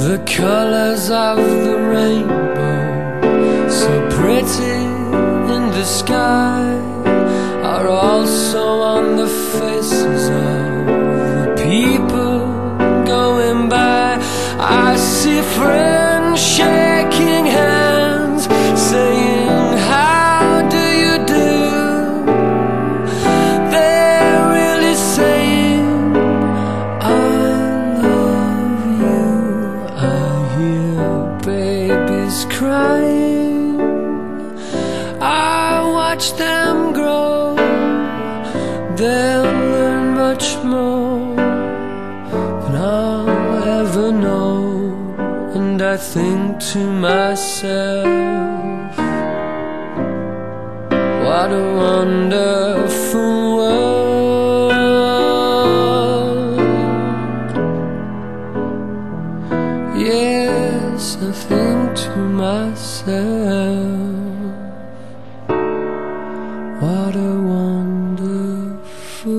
The colors of the rainbow, so pretty in the sky, are also on the faces crying. I watch them grow. They'll learn much more than I'll ever know. And I think to myself, what a wonderful world. Think to myself, what a wonderful